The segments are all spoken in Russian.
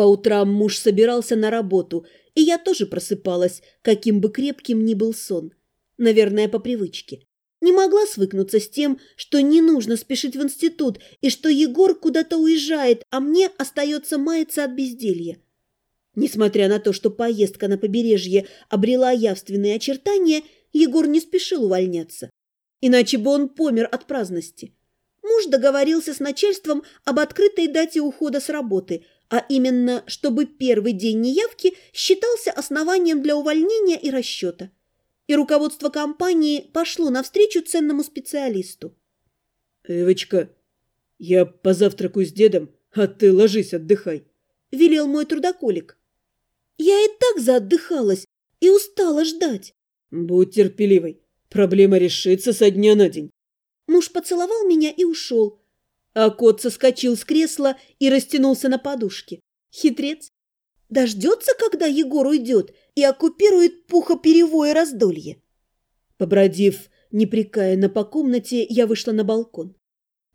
По утрам муж собирался на работу, и я тоже просыпалась, каким бы крепким ни был сон. Наверное, по привычке. Не могла свыкнуться с тем, что не нужно спешить в институт и что Егор куда-то уезжает, а мне остается маяться от безделья. Несмотря на то, что поездка на побережье обрела явственные очертания, Егор не спешил увольняться. Иначе бы он помер от праздности. Муж договорился с начальством об открытой дате ухода с работы, а именно, чтобы первый день неявки считался основанием для увольнения и расчета и руководство компании пошло навстречу ценному специалисту. «Эвочка, я позавтракаю с дедом, а ты ложись, отдыхай», – велел мой трудоколик. Я и так заотдыхалась и устала ждать. «Будь терпеливой, проблема решится со дня на день». Муж поцеловал меня и ушел, а кот соскочил с кресла и растянулся на подушке. Хитрец. Дождется, когда Егор уйдет, и оккупирует пухоперевое раздолье. Побродив непрекаянно по комнате, я вышла на балкон.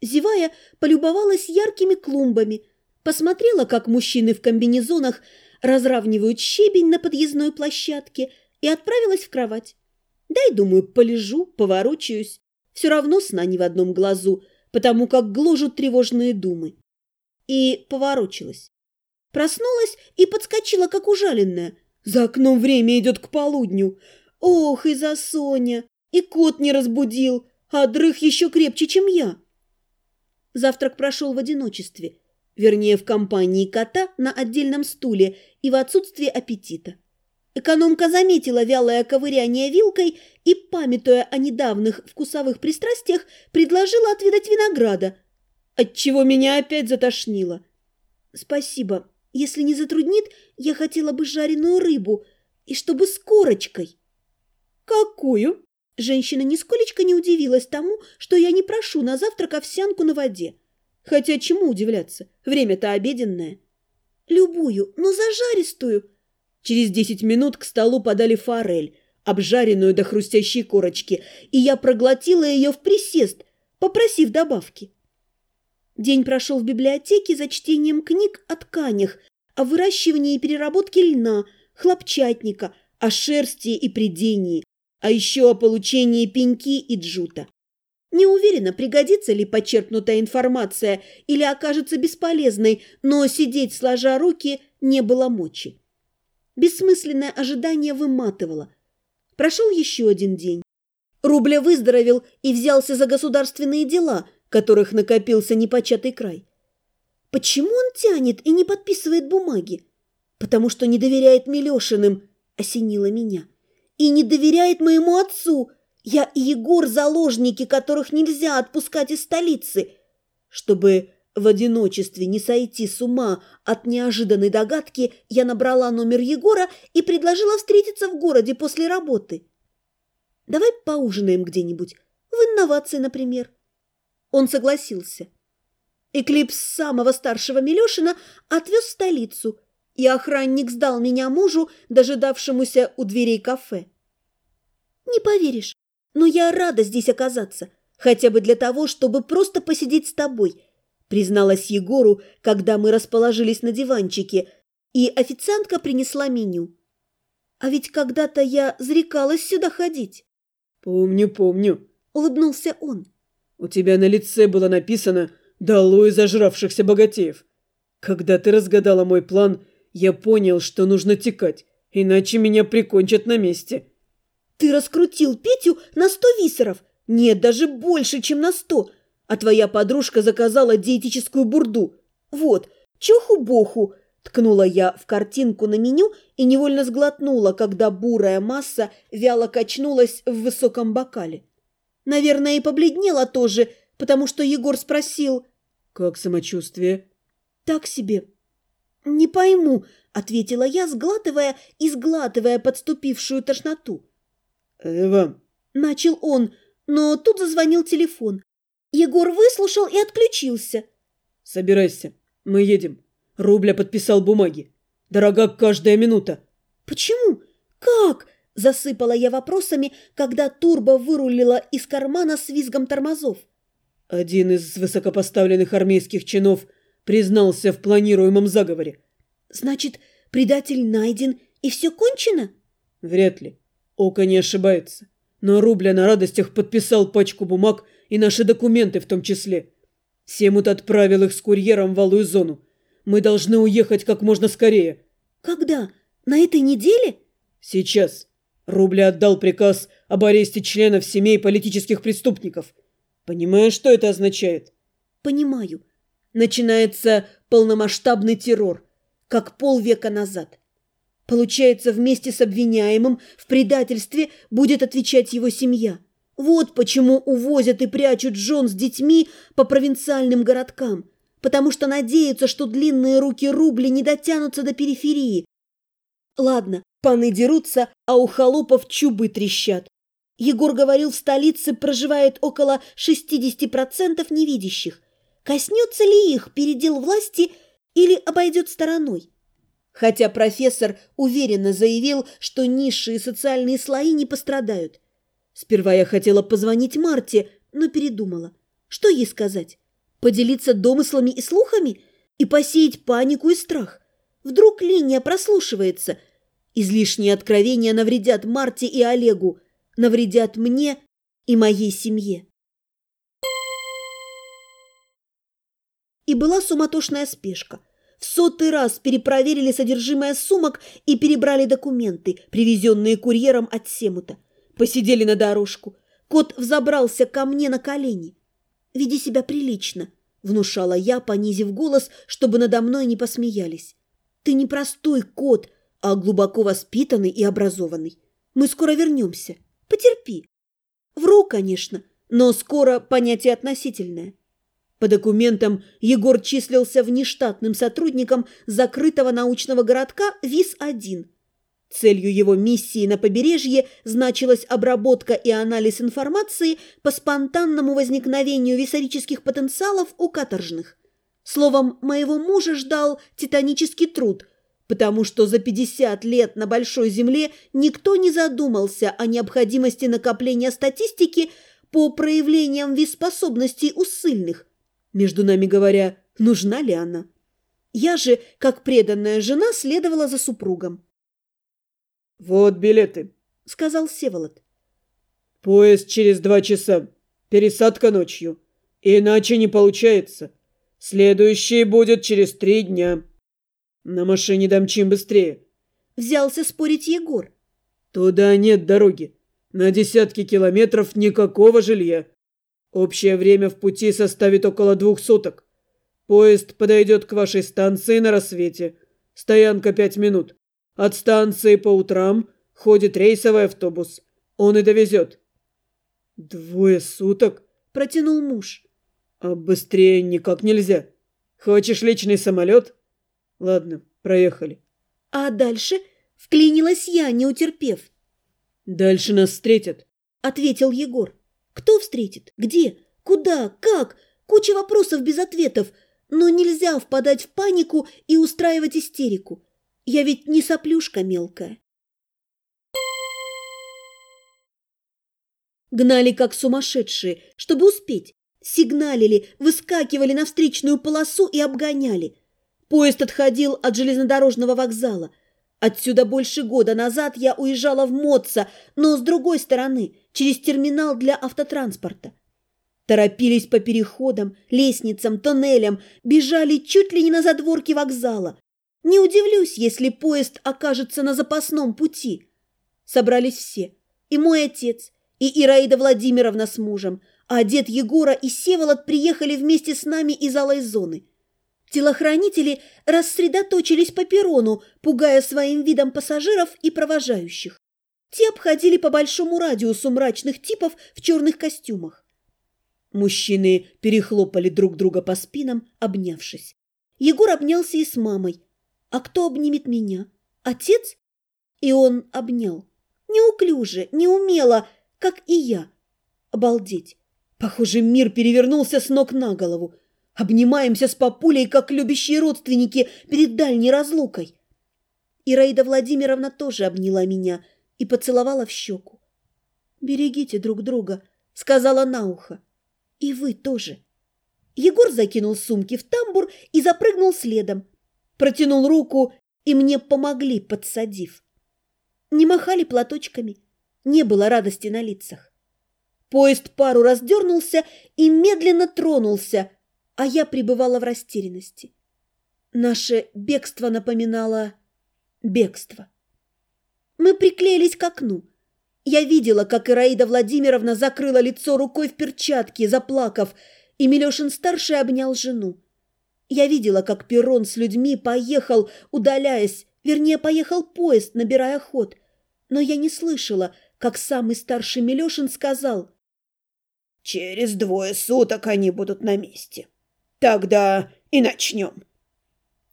Зевая, полюбовалась яркими клумбами, посмотрела, как мужчины в комбинезонах разравнивают щебень на подъездной площадке и отправилась в кровать. Дай, думаю, полежу, поворочаюсь. Все равно сна ни в одном глазу, потому как гложут тревожные думы. И поворочилась. Проснулась и подскочила, как ужаленная. За окном время идет к полудню. Ох, и за Соня! И кот не разбудил, а дрых еще крепче, чем я. Завтрак прошел в одиночестве. Вернее, в компании кота на отдельном стуле и в отсутствии аппетита. Экономка заметила вялое ковыряние вилкой и, памятуя о недавних вкусовых пристрастиях, предложила отведать винограда, отчего меня опять затошнило. «Спасибо», если не затруднит, я хотела бы жареную рыбу, и чтобы с корочкой. Какую? Женщина нисколечко не удивилась тому, что я не прошу на завтрак овсянку на воде. Хотя чему удивляться? Время-то обеденное. Любую, но зажаристую. Через десять минут к столу подали форель, обжаренную до хрустящей корочки, и я проглотила ее в присест, попросив добавки. День прошел в библиотеке за чтением книг о тканях, о выращивании и переработке льна, хлопчатника, о шерсти и придении, а еще о получении пеньки и джута. Не уверена, пригодится ли почерпнутая информация или окажется бесполезной, но сидеть сложа руки не было мочи. Бессмысленное ожидание выматывало. Прошел еще один день. Рубля выздоровел и взялся за государственные дела, которых накопился непочатый край. Почему он тянет и не подписывает бумаги? Потому что не доверяет Милешиным, осенило меня. И не доверяет моему отцу. Я и Егор заложники, которых нельзя отпускать из столицы. Чтобы в одиночестве не сойти с ума от неожиданной догадки, я набрала номер Егора и предложила встретиться в городе после работы. Давай поужинаем где-нибудь, в инновации, например. Он согласился. Эклипс самого старшего Милешина отвез в столицу, и охранник сдал меня мужу, дожидавшемуся у дверей кафе. Не поверишь, но я рада здесь оказаться, хотя бы для того, чтобы просто посидеть с тобой, призналась Егору, когда мы расположились на диванчике, и официантка принесла меню. А ведь когда-то я зарекалась сюда ходить. «Помню, помню», — улыбнулся он. У тебя на лице было написано «Долой зажравшихся богатеев». Когда ты разгадала мой план, я понял, что нужно текать, иначе меня прикончат на месте». «Ты раскрутил Петю на сто висеров? Нет, даже больше, чем на сто. А твоя подружка заказала диетическую бурду. Вот, чуху-боху!» Ткнула я в картинку на меню и невольно сглотнула, когда бурая масса вяло качнулась в высоком бокале. Наверное, и побледнела тоже, потому что Егор спросил. «Как самочувствие?» «Так себе». «Не пойму», — ответила я, сглатывая и сглатывая подступившую тошноту. «Эва», — начал он, но тут зазвонил телефон. Егор выслушал и отключился. «Собирайся, мы едем. Рубля подписал бумаги. Дорога каждая минута». «Почему? Как?» Засыпала я вопросами, когда турбо вырулила из кармана с визгом тормозов. Один из высокопоставленных армейских чинов признался в планируемом заговоре. Значит, предатель найден и все кончено? Вряд ли. Око не ошибается. Но Рубля на радостях подписал пачку бумаг и наши документы в том числе. Семут отправил их с курьером в Алую зону. Мы должны уехать как можно скорее. Когда? На этой неделе? Сейчас. Рубля отдал приказ об аресте членов семей политических преступников. Понимаешь, что это означает? Понимаю. Начинается полномасштабный террор, как полвека назад. Получается, вместе с обвиняемым в предательстве будет отвечать его семья. Вот почему увозят и прячут жен с детьми по провинциальным городкам, потому что надеются, что длинные руки рубли не дотянутся до периферии. Ладно, паны дерутся, а у холопов чубы трещат. Егор говорил, в столице проживает около 60% невидящих. Коснется ли их передел власти или обойдет стороной? Хотя профессор уверенно заявил, что низшие социальные слои не пострадают. Сперва я хотела позвонить Марте, но передумала. Что ей сказать? Поделиться домыслами и слухами? И посеять панику и страх? Вдруг линия прослушивается? Излишние откровения навредят Марте и Олегу, навредят мне и моей семье. И была суматошная спешка. В сотый раз перепроверили содержимое сумок и перебрали документы, привезенные курьером от Семута. Посидели на дорожку. Кот взобрался ко мне на колени. «Веди себя прилично», — внушала я, понизив голос, чтобы надо мной не посмеялись. «Ты не простой кот, а глубоко воспитанный и образованный. Мы скоро вернемся. Потерпи». Вру, конечно, но скоро понятие относительное. По документам Егор числился внештатным сотрудником закрытого научного городка ВИС-1 – Целью его миссии на побережье значилась обработка и анализ информации по спонтанному возникновению висарических потенциалов у каторжных. Словом, моего мужа ждал титанический труд, потому что за 50 лет на Большой Земле никто не задумался о необходимости накопления статистики по проявлениям виспособностей у ссыльных. Между нами говоря, нужна ли она? Я же, как преданная жена, следовала за супругом. «Вот билеты», — сказал Севолод. «Поезд через два часа. Пересадка ночью. Иначе не получается. Следующий будет через три дня. На машине домчим быстрее». Взялся спорить Егор. «Туда нет дороги. На десятки километров никакого жилья. Общее время в пути составит около двух суток. Поезд подойдет к вашей станции на рассвете. Стоянка пять минут. От станции по утрам ходит рейсовый автобус. Он и довезет. Двое суток? Протянул муж. А быстрее никак нельзя. Хочешь личный самолет? Ладно, проехали. А дальше вклинилась я, не утерпев. Дальше нас встретят. Ответил Егор. Кто встретит? Где? Куда? Как? Куча вопросов без ответов. Но нельзя впадать в панику и устраивать истерику. Я ведь не соплюшка мелкая. Гнали как сумасшедшие, чтобы успеть. Сигналили, выскакивали на встречную полосу и обгоняли. Поезд отходил от железнодорожного вокзала. Отсюда больше года назад я уезжала в Моца, но с другой стороны, через терминал для автотранспорта. Торопились по переходам, лестницам, тоннелям, бежали чуть ли не на задворке вокзала. Не удивлюсь, если поезд окажется на запасном пути. Собрались все. И мой отец, и Ираида Владимировна с мужем, а дед Егора и Севолод приехали вместе с нами из алой зоны. Телохранители рассредоточились по перрону, пугая своим видом пассажиров и провожающих. Те обходили по большому радиусу мрачных типов в черных костюмах. Мужчины перехлопали друг друга по спинам, обнявшись. Егор обнялся и с мамой, а кто обнимет меня? Отец? И он обнял. Неуклюже, неумело, как и я. Обалдеть. Похоже, мир перевернулся с ног на голову. Обнимаемся с папулей, как любящие родственники перед дальней разлукой. Ираида Владимировна тоже обняла меня и поцеловала в щеку. «Берегите друг друга», — сказала на ухо. «И вы тоже». Егор закинул сумки в тамбур и запрыгнул следом протянул руку и мне помогли, подсадив. Не махали платочками, не было радости на лицах. Поезд пару раз дернулся и медленно тронулся, а я пребывала в растерянности. Наше бегство напоминало бегство. Мы приклеились к окну. Я видела, как Ираида Владимировна закрыла лицо рукой в перчатке, заплакав, и Милешин-старший обнял жену. Я видела, как перрон с людьми поехал, удаляясь, вернее, поехал поезд, набирая ход. Но я не слышала, как самый старший Милешин сказал. «Через двое суток они будут на месте. Тогда и начнем».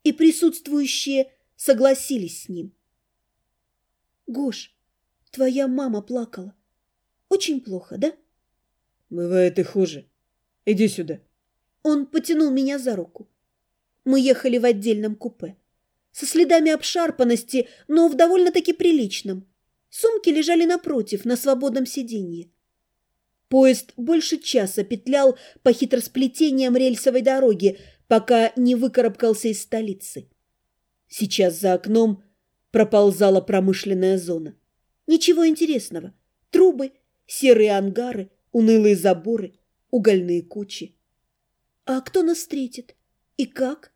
И присутствующие согласились с ним. «Гош, твоя мама плакала. Очень плохо, да?» «Бывает и хуже. Иди сюда». Он потянул меня за руку. Мы ехали в отдельном купе. Со следами обшарпанности, но в довольно-таки приличном. Сумки лежали напротив, на свободном сиденье. Поезд больше часа петлял по хитросплетениям рельсовой дороги, пока не выкарабкался из столицы. Сейчас за окном проползала промышленная зона. Ничего интересного. Трубы, серые ангары, унылые заборы, угольные кучи. А кто нас встретит? И как?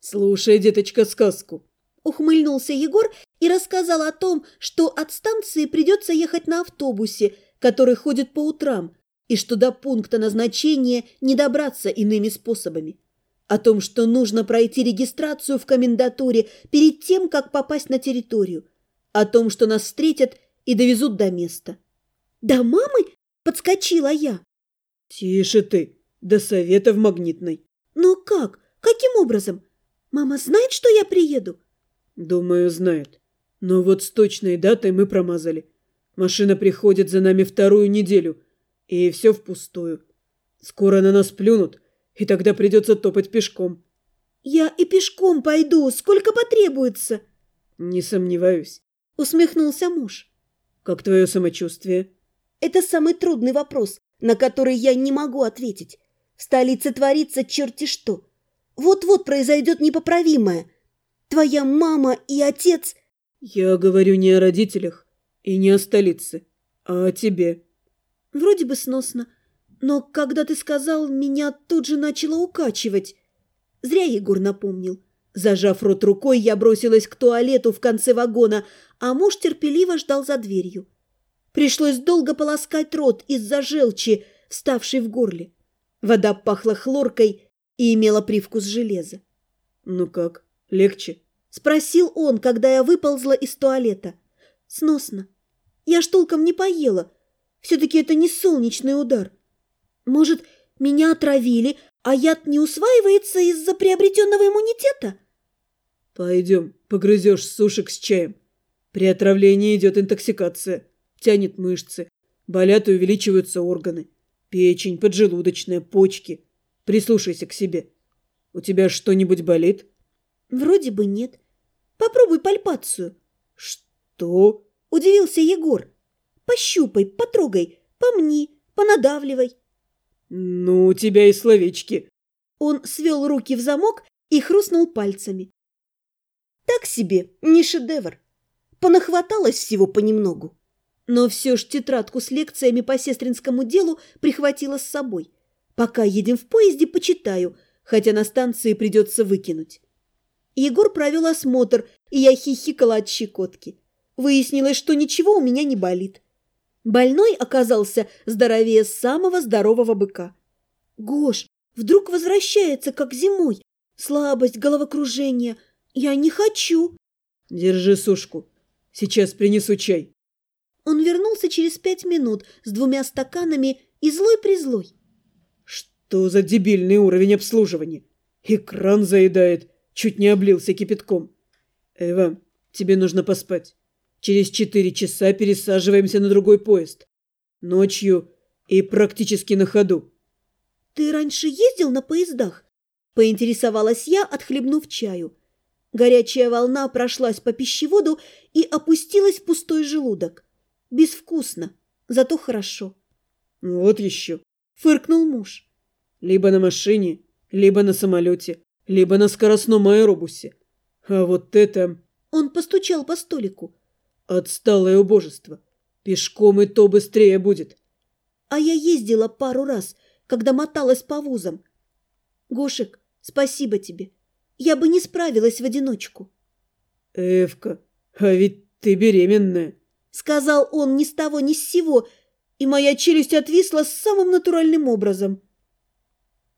Слушай, деточка, сказку. Ухмыльнулся Егор и рассказал о том, что от станции придется ехать на автобусе, который ходит по утрам, и что до пункта назначения не добраться иными способами. О том, что нужно пройти регистрацию в комендатуре перед тем, как попасть на территорию. О том, что нас встретят и довезут до места. «До мамы?» – подскочила я. «Тише ты, до совета в магнитной». «Но как? Каким образом? Мама знает, что я приеду?» «Думаю, знает. Но вот с точной датой мы промазали. Машина приходит за нами вторую неделю, и все впустую. Скоро на нас плюнут, и тогда придется топать пешком». «Я и пешком пойду, сколько потребуется?» «Не сомневаюсь», — усмехнулся муж. «Как твое самочувствие?» «Это самый трудный вопрос, на который я не могу ответить. В столице творится черти что. Вот-вот произойдет непоправимое. Твоя мама и отец... Я говорю не о родителях и не о столице, а о тебе. Вроде бы сносно. Но когда ты сказал, меня тут же начало укачивать. Зря Егор напомнил. Зажав рот рукой, я бросилась к туалету в конце вагона, а муж терпеливо ждал за дверью. Пришлось долго полоскать рот из-за желчи, вставшей в горле. Вода пахла хлоркой, и имела привкус железа. «Ну как, легче?» – спросил он, когда я выползла из туалета. «Сносно. Я ж толком не поела. Все-таки это не солнечный удар. Может, меня отравили, а яд не усваивается из-за приобретенного иммунитета?» «Пойдем, погрызешь сушек с чаем. При отравлении идет интоксикация, тянет мышцы, болят и увеличиваются органы. Печень, поджелудочная, почки – Прислушайся к себе. У тебя что-нибудь болит? Вроде бы нет. Попробуй пальпацию. Что? Удивился Егор. Пощупай, потрогай, помни, понадавливай. Ну, у тебя и словечки. Он свел руки в замок и хрустнул пальцами. Так себе, не шедевр. Понахваталось всего понемногу. Но все ж тетрадку с лекциями по сестринскому делу прихватила с собой. Пока едем в поезде, почитаю, хотя на станции придется выкинуть. Егор провел осмотр, и я хихикала от щекотки. Выяснилось, что ничего у меня не болит. Больной оказался здоровее самого здорового быка. Гош, вдруг возвращается, как зимой. Слабость, головокружение. Я не хочу. Держи сушку. Сейчас принесу чай. Он вернулся через пять минут с двумя стаканами и злой-призлой. Что за дебильный уровень обслуживания? Экран заедает, чуть не облился кипятком. Эва, тебе нужно поспать. Через четыре часа пересаживаемся на другой поезд. Ночью и практически на ходу. Ты раньше ездил на поездах? Поинтересовалась я, отхлебнув чаю. Горячая волна прошлась по пищеводу и опустилась в пустой желудок. Безвкусно, зато хорошо. Вот еще. Фыркнул муж. Либо на машине, либо на самолете, либо на скоростном аэробусе. А вот это... Он постучал по столику. Отсталое убожество. Пешком и то быстрее будет. А я ездила пару раз, когда моталась по вузам. Гошек, спасибо тебе. Я бы не справилась в одиночку. Эвка, а ведь ты беременная. Сказал он ни с того ни с сего, и моя челюсть отвисла самым натуральным образом.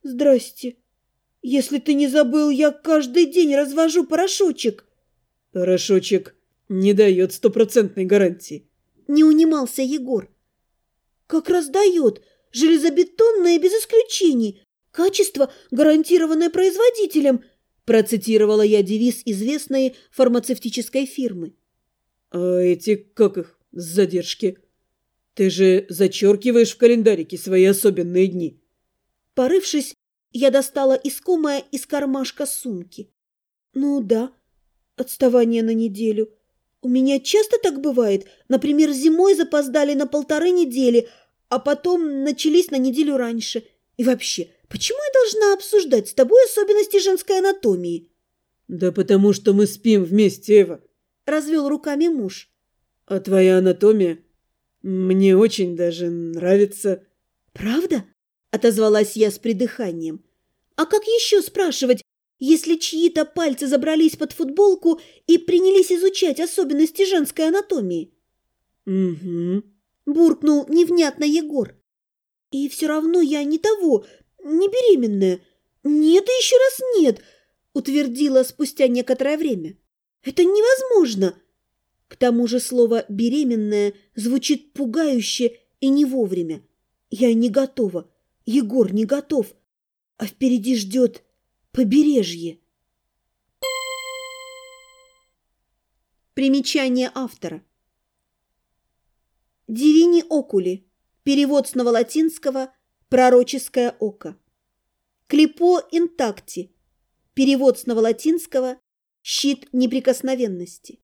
Здрасте. Если ты не забыл, я каждый день развожу порошочек. Порошочек не дает стопроцентной гарантии. Не унимался Егор. Как раз дает. Железобетонное без исключений. Качество, гарантированное производителем, процитировала я девиз известной фармацевтической фирмы. А эти, как их, задержки? Ты же зачеркиваешь в календарике свои особенные дни. Порывшись, я достала искомое из кармашка сумки. Ну да, отставание на неделю. У меня часто так бывает. Например, зимой запоздали на полторы недели, а потом начались на неделю раньше. И вообще, почему я должна обсуждать с тобой особенности женской анатомии? Да потому что мы спим вместе, Эва. Развел руками муж. А твоя анатомия мне очень даже нравится. Правда? Отозвалась я с придыханием. А как еще спрашивать, если чьи-то пальцы забрались под футболку и принялись изучать особенности женской анатомии? Угу. Буркнул невнятно Егор. И все равно я не того, не беременная. Нет и еще раз нет, утвердила спустя некоторое время. Это невозможно. К тому же слово «беременная» звучит пугающе и не вовремя. Я не готова. Егор не готов, а впереди ждет побережье. Примечание автора. Дивини окули. Перевод с новолатинского «пророческое око». Клипо интакти. Перевод с новолатинского «щит неприкосновенности».